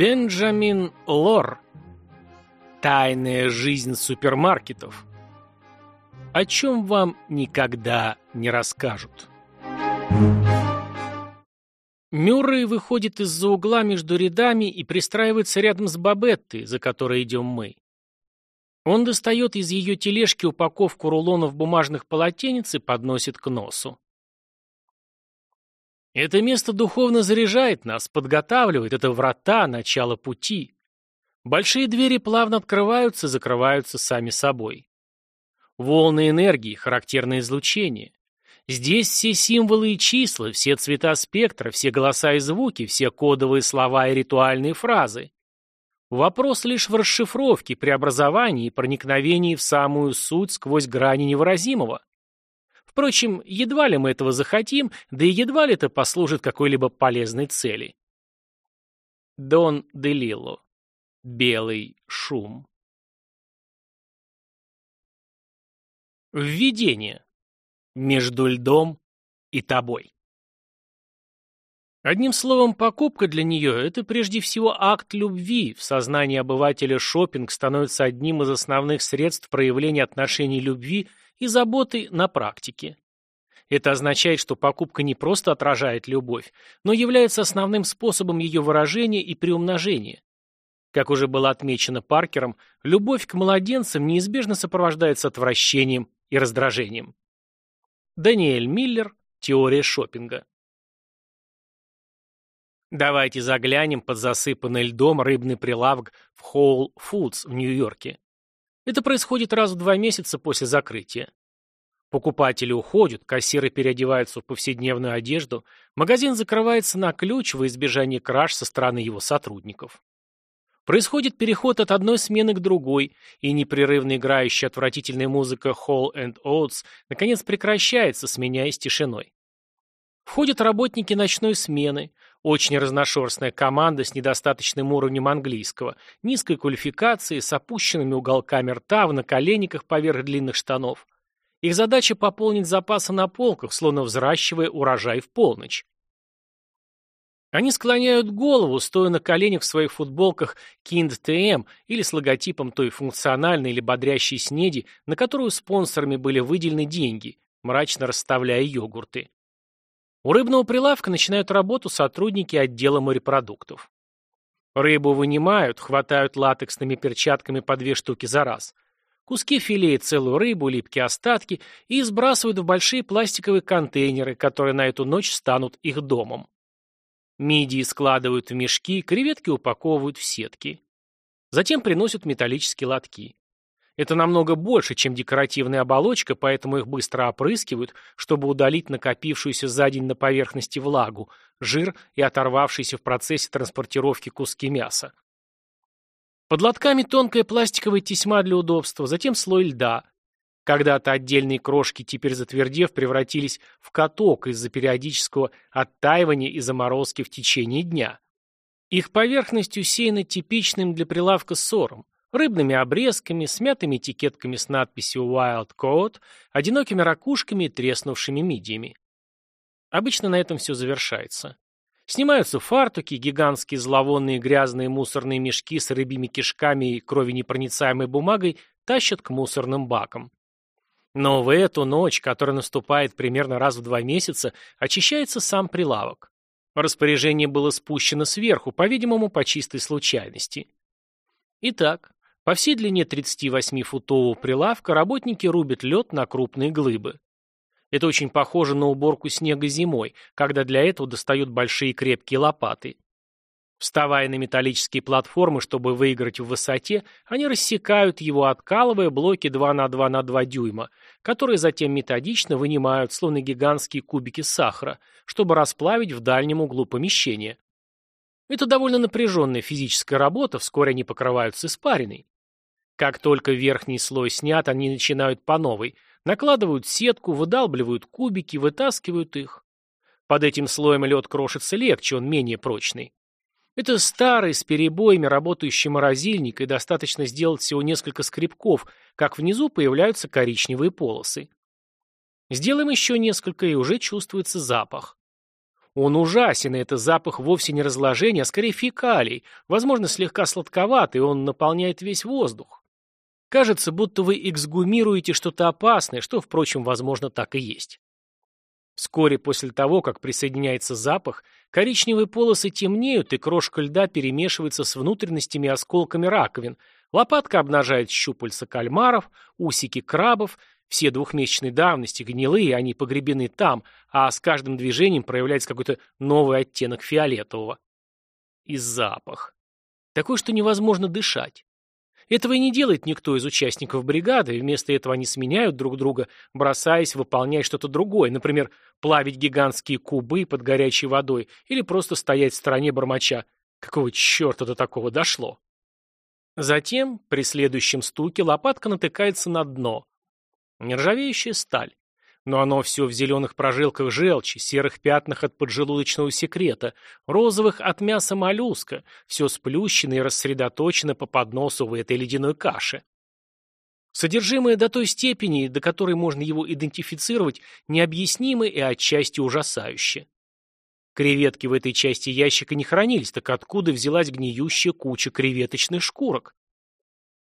Бенджамин Лор. Тайная жизнь супермаркетов. О чем вам никогда не расскажут. Мюррей выходит из-за угла между рядами и пристраивается рядом с Бабеттой, за которой идем мы. Он достает из ее тележки упаковку рулонов бумажных полотенец и подносит к носу. Это место духовно заряжает нас, подготавливает, это врата, начало пути. Большие двери плавно открываются закрываются сами собой. Волны энергии, характерное излучение. Здесь все символы и числа, все цвета спектра, все голоса и звуки, все кодовые слова и ритуальные фразы. Вопрос лишь в расшифровке, преобразовании и проникновении в самую суть сквозь грани невыразимого. Впрочем, едва ли мы этого захотим, да и едва ли это послужит какой-либо полезной цели. Дон де Лило. Белый шум. Введение. Между льдом и тобой. Одним словом, покупка для нее – это прежде всего акт любви. В сознании обывателя шопинг становится одним из основных средств проявления отношений любви и заботы на практике. Это означает, что покупка не просто отражает любовь, но является основным способом ее выражения и приумножения. Как уже было отмечено Паркером, любовь к младенцам неизбежно сопровождается отвращением и раздражением. Даниэль Миллер. Теория шопинга. Давайте заглянем под засыпанный льдом рыбный прилавок в Whole Foods в Нью-Йорке. Это происходит раз в два месяца после закрытия. Покупатели уходят, кассиры переодеваются в повседневную одежду, магазин закрывается на ключ во избежание краж со стороны его сотрудников. Происходит переход от одной смены к другой, и непрерывно играющая отвратительная музыка Hall and Oates наконец прекращается, сменяясь тишиной. Входят работники ночной смены, очень разношерстная команда с недостаточным уровнем английского, низкой квалификацией, с опущенными уголками рта, в наколенниках поверх длинных штанов. Их задача пополнить запасы на полках, словно взращивая урожай в полночь. Они склоняют голову, стоя на коленях в своих футболках Kind TM или с логотипом той функциональной или бодрящей снеди, на которую спонсорами были выделены деньги, мрачно расставляя йогурты. У рыбного прилавка начинают работу сотрудники отдела морепродуктов. Рыбу вынимают, хватают латексными перчатками по две штуки за раз. Куски филе целую рыбу, липкие остатки и сбрасывают в большие пластиковые контейнеры, которые на эту ночь станут их домом. Мидии складывают в мешки, креветки упаковывают в сетки. Затем приносят металлические лотки. Это намного больше, чем декоративная оболочка, поэтому их быстро опрыскивают, чтобы удалить накопившуюся за день на поверхности влагу, жир и оторвавшиеся в процессе транспортировки куски мяса. Под лотками тонкая пластиковая тесьма для удобства, затем слой льда. Когда-то отдельные крошки, теперь затвердев, превратились в каток из-за периодического оттаивания и заморозки в течение дня. Их поверхность усеяна типичным для прилавка сором рыбными обрезками, смятыми этикетками с надписью Wild Code, одинокими ракушками и треснувшими мидиями. Обычно на этом все завершается. Снимаются фартуки, гигантские зловонные грязные мусорные мешки с рыбьими кишками и кровенепроницаемой бумагой тащат к мусорным бакам. Но в эту ночь, которая наступает примерно раз в два месяца, очищается сам прилавок. Распоряжение было спущено сверху, по-видимому, по чистой случайности. Итак, по всей длине 38-футового прилавка работники рубят лед на крупные глыбы. Это очень похоже на уборку снега зимой, когда для этого достают большие крепкие лопаты. Вставая на металлические платформы, чтобы выиграть в высоте, они рассекают его, откалывая блоки 2 на 2 на 2 дюйма, которые затем методично вынимают, словно гигантские кубики сахара, чтобы расплавить в дальнем углу помещения. Это довольно напряженная физическая работа, вскоре они покрываются испариной. Как только верхний слой снят, они начинают по новой, накладывают сетку, выдалбливают кубики, вытаскивают их. Под этим слоем лед крошится легче, он менее прочный. Это старый, с перебоями работающий морозильник, и достаточно сделать всего несколько скребков, как внизу появляются коричневые полосы. Сделаем еще несколько, и уже чувствуется запах. Он ужасен, и это запах вовсе не разложения, а скорее фекалий, возможно, слегка сладковатый, он наполняет весь воздух. Кажется, будто вы эксгумируете что-то опасное, что, впрочем, возможно, так и есть. Вскоре после того, как присоединяется запах, коричневые полосы темнеют, и крошка льда перемешивается с внутренностями и осколками раковин, лопатка обнажает щупальца кальмаров, усики крабов, все двухмесячной давности, гнилые, они погребены там, а с каждым движением проявляется какой-то новый оттенок фиолетового. И запах. Такой, что невозможно дышать. Этого и не делает никто из участников бригады, вместо этого они сменяют друг друга, бросаясь выполнять что-то другое, например, плавить гигантские кубы под горячей водой или просто стоять в стороне бормоча. Какого черта до такого дошло? Затем, при следующем стуке, лопатка натыкается на дно. Нержавеющая сталь но оно все в зеленых прожилках желчи, серых пятнах от поджелудочного секрета, розовых от мяса моллюска, все сплющено и рассредоточено по подносу в этой ледяной каше. Содержимое до той степени, до которой можно его идентифицировать, необъяснимо и отчасти ужасающе. Креветки в этой части ящика не хранились, так откуда взялась гниющая куча креветочных шкурок?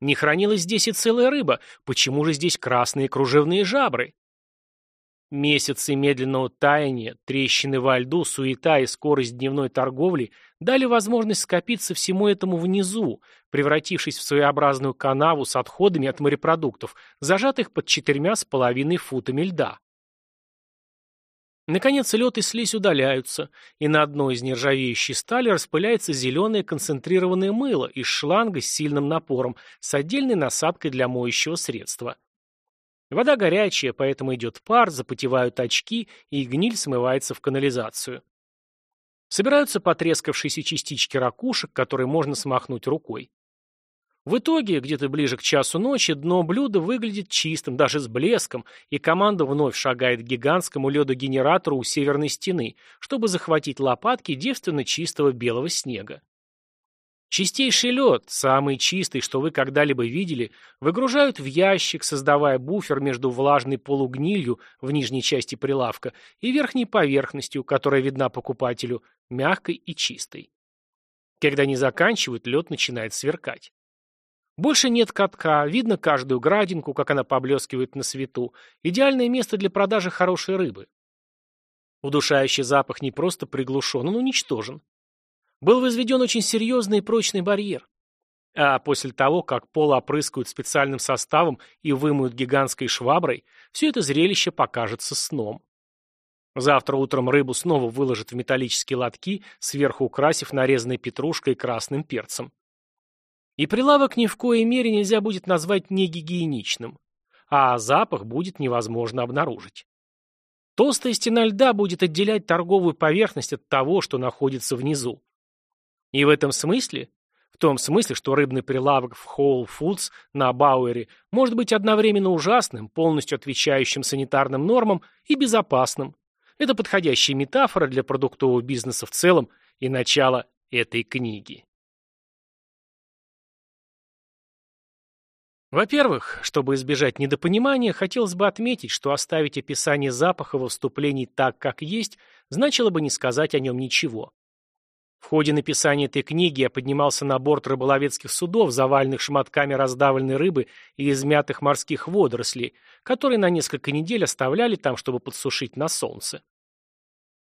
Не хранилась здесь и целая рыба, почему же здесь красные кружевные жабры? Месяцы медленного таяния, трещины во льду, суета и скорость дневной торговли дали возможность скопиться всему этому внизу, превратившись в своеобразную канаву с отходами от морепродуктов, зажатых под четырьмя с половиной футами льда. Наконец лед и слизь удаляются, и на одной из нержавеющей стали распыляется зеленое концентрированное мыло из шланга с сильным напором, с отдельной насадкой для моющего средства. Вода горячая, поэтому идет пар, запотевают очки, и гниль смывается в канализацию. Собираются потрескавшиеся частички ракушек, которые можно смахнуть рукой. В итоге, где-то ближе к часу ночи, дно блюда выглядит чистым, даже с блеском, и команда вновь шагает к гигантскому ледогенератору у северной стены, чтобы захватить лопатки девственно чистого белого снега. Чистейший лед, самый чистый, что вы когда-либо видели, выгружают в ящик, создавая буфер между влажной полугнилью в нижней части прилавка и верхней поверхностью, которая видна покупателю, мягкой и чистой. Когда они заканчивают, лед начинает сверкать. Больше нет катка, видно каждую градинку, как она поблескивает на свету. Идеальное место для продажи хорошей рыбы. Удушающий запах не просто приглушен, он уничтожен был возведен очень серьезный и прочный барьер. А после того, как пол опрыскают специальным составом и вымоют гигантской шваброй, все это зрелище покажется сном. Завтра утром рыбу снова выложат в металлические лотки, сверху украсив нарезанной петрушкой и красным перцем. И прилавок ни в коей мере нельзя будет назвать негигиеничным, а запах будет невозможно обнаружить. Толстая стена льда будет отделять торговую поверхность от того, что находится внизу. И в этом смысле, в том смысле, что рыбный прилавок в Whole Foods на Бауэре может быть одновременно ужасным, полностью отвечающим санитарным нормам и безопасным. Это подходящая метафора для продуктового бизнеса в целом и начало этой книги. Во-первых, чтобы избежать недопонимания, хотелось бы отметить, что оставить описание запаха во вступлении так, как есть, значило бы не сказать о нем ничего. В ходе написания этой книги я поднимался на борт рыболовецких судов, заваленных шматками раздавленной рыбы и измятых морских водорослей, которые на несколько недель оставляли там, чтобы подсушить на солнце.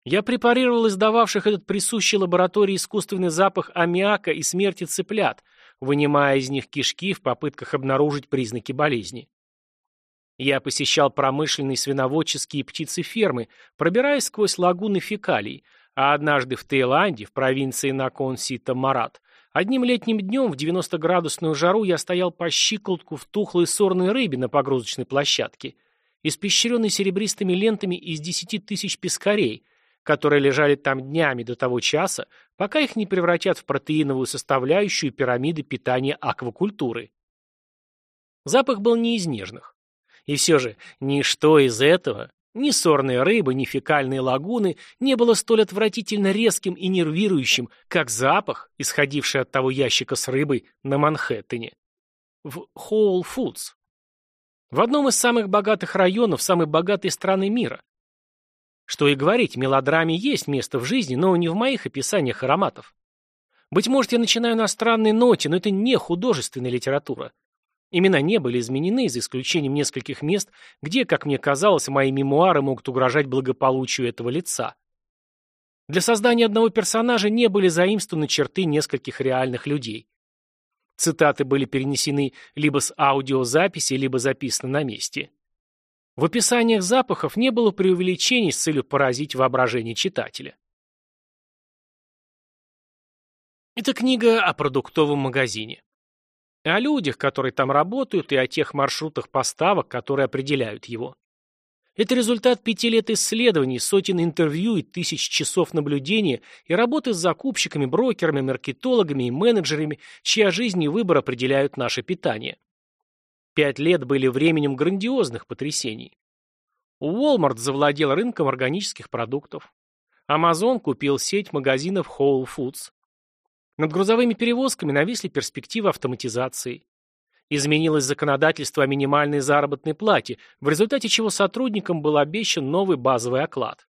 Я препарировал издававших этот присущий лаборатории искусственный запах аммиака и смерти цыплят, вынимая из них кишки в попытках обнаружить признаки болезни. Я посещал промышленные свиноводческие птицефермы, пробираясь сквозь лагуны фекалий, а однажды в Таиланде, в провинции Након-Сита-Марат, одним летним днем в 90-градусную жару я стоял по щиколотку в тухлой сорной рыбе на погрузочной площадке, испещренной серебристыми лентами из 10 тысяч пескарей, которые лежали там днями до того часа, пока их не превратят в протеиновую составляющую пирамиды питания аквакультуры. Запах был не из нежных. И все же, ничто из этого ни сорные рыбы, ни фекальные лагуны не было столь отвратительно резким и нервирующим, как запах, исходивший от того ящика с рыбой на Манхэттене. В Whole Foods. В одном из самых богатых районов самой богатой страны мира. Что и говорить, мелодраме есть место в жизни, но не в моих описаниях ароматов. Быть может, я начинаю на странной ноте, но это не художественная литература. Имена не были изменены, за исключением нескольких мест, где, как мне казалось, мои мемуары могут угрожать благополучию этого лица. Для создания одного персонажа не были заимствованы черты нескольких реальных людей. Цитаты были перенесены либо с аудиозаписи, либо записаны на месте. В описаниях запахов не было преувеличений с целью поразить воображение читателя. Это книга о продуктовом магазине. О людях, которые там работают, и о тех маршрутах поставок, которые определяют его. Это результат пяти лет исследований, сотен интервью и тысяч часов наблюдения и работы с закупщиками, брокерами, маркетологами и менеджерами, чья жизнь и выбор определяют наше питание. Пять лет были временем грандиозных потрясений. Walmart завладел рынком органических продуктов. Amazon купил сеть магазинов Whole Foods. Над грузовыми перевозками нависли перспективы автоматизации. Изменилось законодательство о минимальной заработной плате, в результате чего сотрудникам был обещан новый базовый оклад.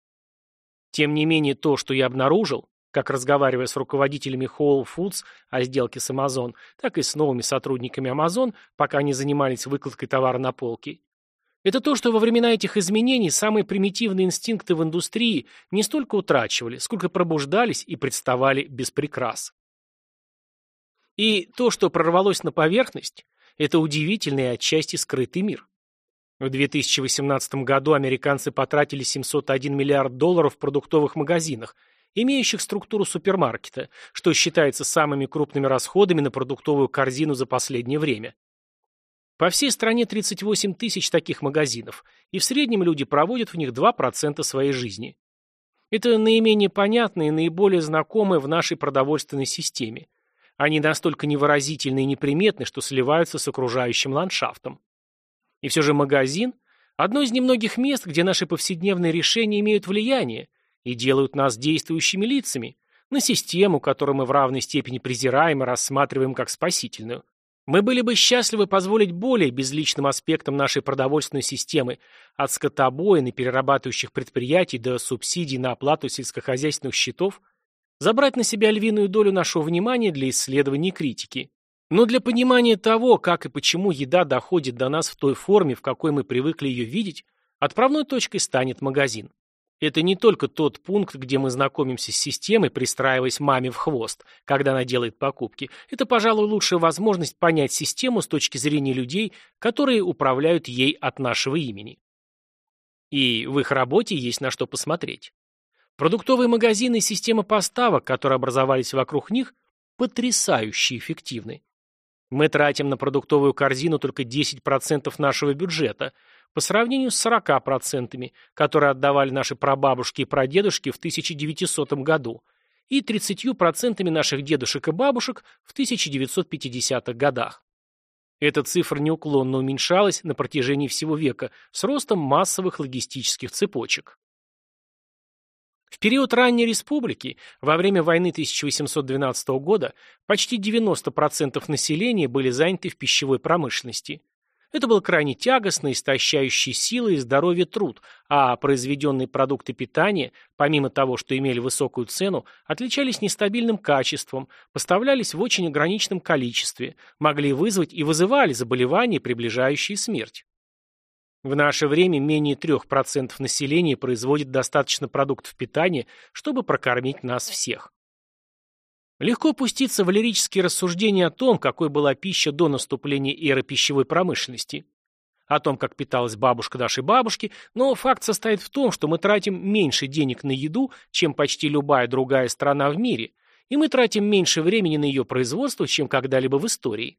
Тем не менее, то, что я обнаружил, как разговаривая с руководителями Whole Foods о сделке с Amazon, так и с новыми сотрудниками Amazon, пока они занимались выкладкой товара на полке, это то, что во времена этих изменений самые примитивные инстинкты в индустрии не столько утрачивали, сколько пробуждались и представали без прикрас. И то, что прорвалось на поверхность, это удивительный отчасти скрытый мир. В 2018 году американцы потратили 701 миллиард долларов в продуктовых магазинах, имеющих структуру супермаркета, что считается самыми крупными расходами на продуктовую корзину за последнее время. По всей стране 38 тысяч таких магазинов, и в среднем люди проводят в них 2% своей жизни. Это наименее понятное и наиболее знакомое в нашей продовольственной системе. Они настолько невыразительны и неприметны, что сливаются с окружающим ландшафтом. И все же магазин – одно из немногих мест, где наши повседневные решения имеют влияние и делают нас действующими лицами на систему, которую мы в равной степени презираем и рассматриваем как спасительную. Мы были бы счастливы позволить более безличным аспектам нашей продовольственной системы, от скотобоин и перерабатывающих предприятий до субсидий на оплату сельскохозяйственных счетов, забрать на себя львиную долю нашего внимания для исследований и критики. Но для понимания того, как и почему еда доходит до нас в той форме, в какой мы привыкли ее видеть, отправной точкой станет магазин. Это не только тот пункт, где мы знакомимся с системой, пристраиваясь маме в хвост, когда она делает покупки. Это, пожалуй, лучшая возможность понять систему с точки зрения людей, которые управляют ей от нашего имени. И в их работе есть на что посмотреть. Продуктовые магазины и система поставок, которые образовались вокруг них, потрясающе эффективны. Мы тратим на продуктовую корзину только 10% нашего бюджета, по сравнению с 40%, которые отдавали наши прабабушки и прадедушки в 1900 году, и 30% наших дедушек и бабушек в 1950-х годах. Эта цифра неуклонно уменьшалась на протяжении всего века с ростом массовых логистических цепочек. В период ранней республики, во время войны 1812 года, почти 90% населения были заняты в пищевой промышленности. Это был крайне тягостный, истощающий силы и здоровье труд, а произведенные продукты питания, помимо того, что имели высокую цену, отличались нестабильным качеством, поставлялись в очень ограниченном количестве, могли вызвать и вызывали заболевания, приближающие смерть. В наше время менее 3% населения производит достаточно продуктов питания, чтобы прокормить нас всех. Легко пуститься в лирические рассуждения о том, какой была пища до наступления эры пищевой промышленности, о том, как питалась бабушка нашей бабушки, но факт состоит в том, что мы тратим меньше денег на еду, чем почти любая другая страна в мире, и мы тратим меньше времени на ее производство, чем когда-либо в истории.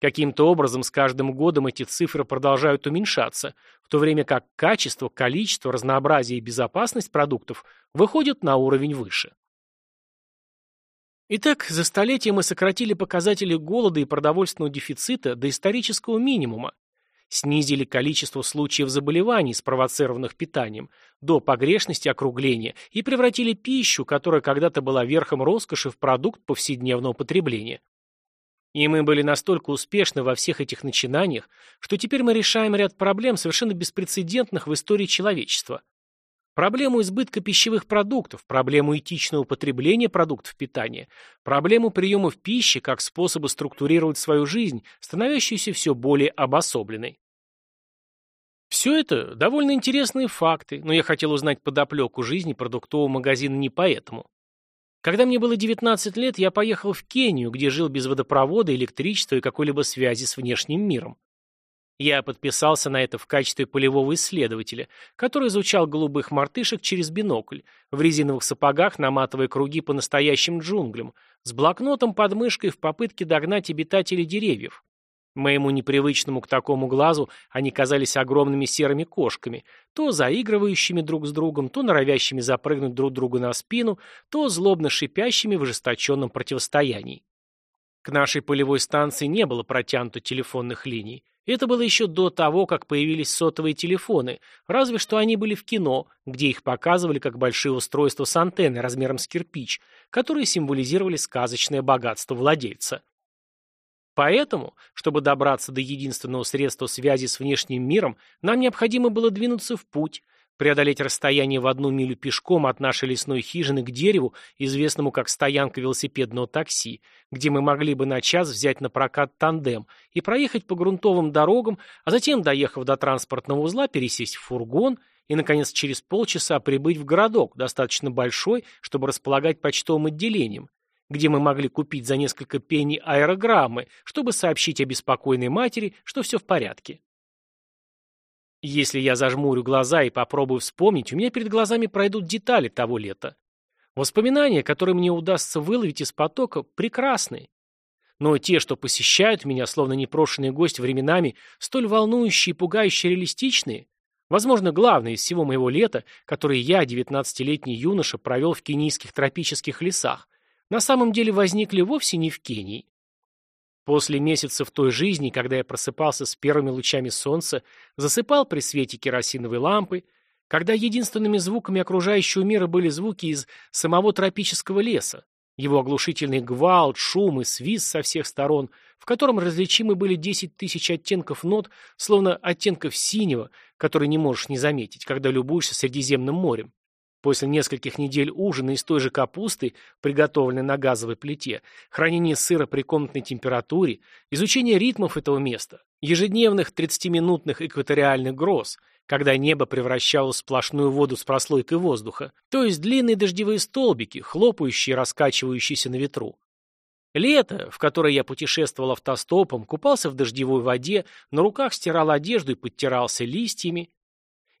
Каким-то образом с каждым годом эти цифры продолжают уменьшаться, в то время как качество, количество, разнообразие и безопасность продуктов выходят на уровень выше. Итак, за столетие мы сократили показатели голода и продовольственного дефицита до исторического минимума, снизили количество случаев заболеваний, спровоцированных питанием, до погрешности округления и превратили пищу, которая когда-то была верхом роскоши, в продукт повседневного потребления. И мы были настолько успешны во всех этих начинаниях, что теперь мы решаем ряд проблем, совершенно беспрецедентных в истории человечества. проблему избытка пищевых продуктов, проблему этичного потребления продуктов питания, проблему приемов пищи как способа структурировать свою жизнь, становящуюся все более обособленной. Все это довольно интересные факты, но я хотел узнать подоплеку жизни продуктового магазина не поэтому. Когда мне было 19 лет, я поехал в Кению, где жил без водопровода, электричества и какой-либо связи с внешним миром. Я подписался на это в качестве полевого исследователя, который изучал голубых мартышек через бинокль, в резиновых сапогах наматывая круги по настоящим джунглям, с блокнотом под мышкой в попытке догнать обитателей деревьев. Моему непривычному к такому глазу они казались огромными серыми кошками, то заигрывающими друг с другом, то норовящими запрыгнуть друг другу на спину, то злобно шипящими в ожесточенном противостоянии. К нашей полевой станции не было протянуто телефонных линий. Это было еще до того, как появились сотовые телефоны, разве что они были в кино, где их показывали как большие устройства с антенной размером с кирпич, которые символизировали сказочное богатство владельца. Поэтому, чтобы добраться до единственного средства связи с внешним миром, нам необходимо было двинуться в путь, преодолеть расстояние в одну милю пешком от нашей лесной хижины к дереву, известному как стоянка велосипедного такси, где мы могли бы на час взять на прокат тандем и проехать по грунтовым дорогам, а затем, доехав до транспортного узла, пересесть в фургон и, наконец, через полчаса прибыть в городок, достаточно большой, чтобы располагать почтовым отделением, где мы могли купить за несколько пенни аэрограммы, чтобы сообщить о беспокойной матери, что все в порядке. Если я зажмурю глаза и попробую вспомнить, у меня перед глазами пройдут детали того лета. Воспоминания, которые мне удастся выловить из потока, прекрасны. Но те, что посещают меня, словно непрошенный гость временами, столь волнующие и пугающе реалистичные, возможно, главное из всего моего лета, которое я, девятнадцатилетний юноша, провел в кенийских тропических лесах, на самом деле возникли вовсе не в Кении. После месяцев той жизни, когда я просыпался с первыми лучами солнца, засыпал при свете керосиновой лампы, когда единственными звуками окружающего мира были звуки из самого тропического леса, его оглушительный гвалт, шум и свист со всех сторон, в котором различимы были десять тысяч оттенков нот, словно оттенков синего, который не можешь не заметить, когда любуешься Средиземным морем. После нескольких недель ужина из той же капусты, приготовленной на газовой плите, хранение сыра при комнатной температуре, изучение ритмов этого места, ежедневных 30-минутных экваториальных гроз, когда небо превращалось в сплошную воду с прослойкой воздуха, то есть длинные дождевые столбики, хлопающие и раскачивающиеся на ветру. Лето, в которое я путешествовал автостопом, купался в дождевой воде, на руках стирал одежду и подтирался листьями,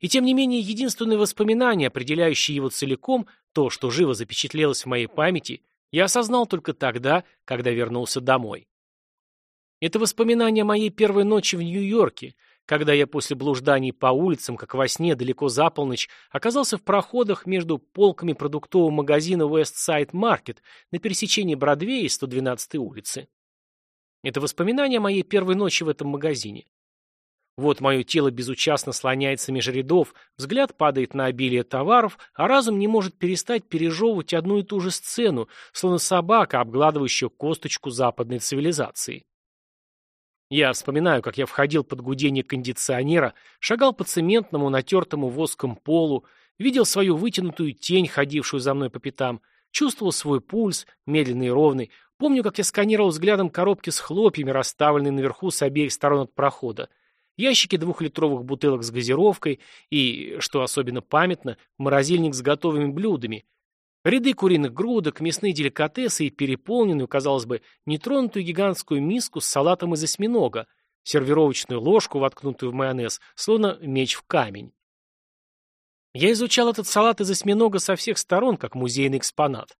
и тем не менее, единственное воспоминание, определяющее его целиком, то, что живо запечатлелось в моей памяти, я осознал только тогда, когда вернулся домой. Это воспоминание моей первой ночи в Нью-Йорке, когда я после блужданий по улицам, как во сне, далеко за полночь, оказался в проходах между полками продуктового магазина West Side Market на пересечении Бродвея и 112-й улицы. Это воспоминание моей первой ночи в этом магазине. Вот мое тело безучастно слоняется меж рядов, взгляд падает на обилие товаров, а разум не может перестать пережевывать одну и ту же сцену, словно собака, обгладывающая косточку западной цивилизации. Я вспоминаю, как я входил под гудение кондиционера, шагал по цементному, натертому воском полу, видел свою вытянутую тень, ходившую за мной по пятам, чувствовал свой пульс, медленный и ровный, помню, как я сканировал взглядом коробки с хлопьями, расставленные наверху с обеих сторон от прохода, ящики двухлитровых бутылок с газировкой и, что особенно памятно, морозильник с готовыми блюдами, ряды куриных грудок, мясные деликатесы и переполненную, казалось бы, нетронутую гигантскую миску с салатом из осьминога, сервировочную ложку, воткнутую в майонез, словно меч в камень. Я изучал этот салат из осьминога со всех сторон, как музейный экспонат.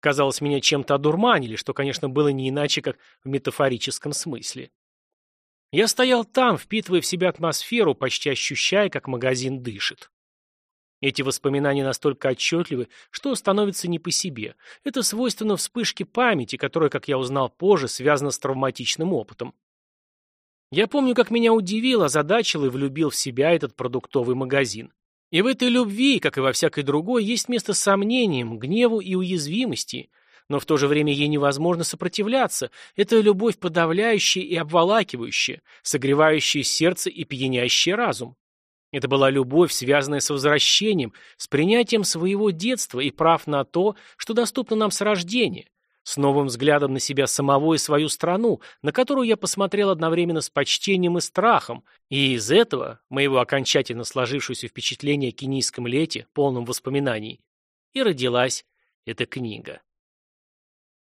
Казалось, меня чем-то одурманили, что, конечно, было не иначе, как в метафорическом смысле. Я стоял там, впитывая в себя атмосферу, почти ощущая, как магазин дышит. Эти воспоминания настолько отчетливы, что становится не по себе. Это свойственно вспышке памяти, которая, как я узнал позже, связана с травматичным опытом. Я помню, как меня удивил, озадачил и влюбил в себя этот продуктовый магазин. И в этой любви, как и во всякой другой, есть место сомнениям, гневу и уязвимости – но в то же время ей невозможно сопротивляться. Это любовь подавляющая и обволакивающая, согревающая сердце и пьянящая разум. Это была любовь, связанная с возвращением, с принятием своего детства и прав на то, что доступно нам с рождения, с новым взглядом на себя самого и свою страну, на которую я посмотрел одновременно с почтением и страхом, и из этого, моего окончательно сложившегося впечатления о кенийском лете, полном воспоминаний, и родилась эта книга.